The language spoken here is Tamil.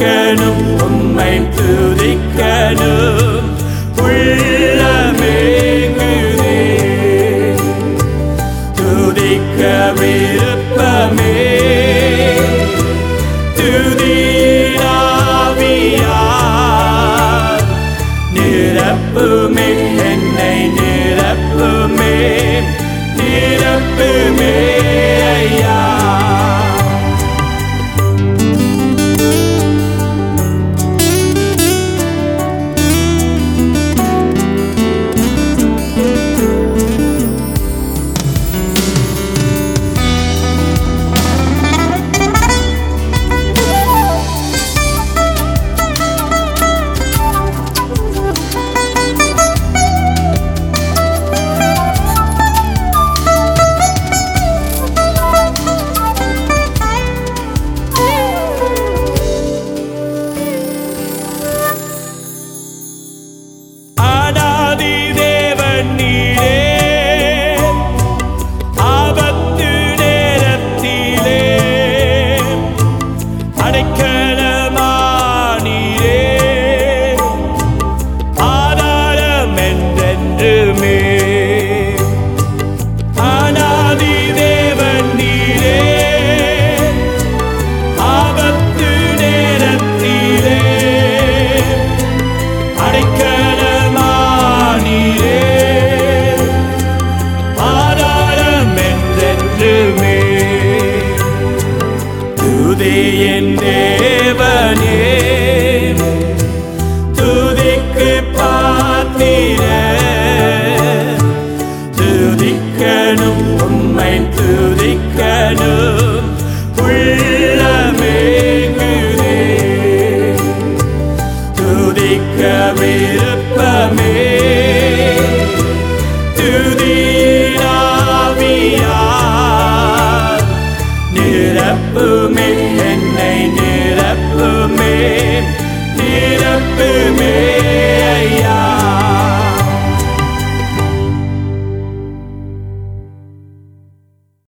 துதிக்கணும் உம்மை துதிக்கணும். உள்ளமேங்குதே துதிக்க விருப்பமே துதிராவியா நிரப்புமே. நிரப்புமே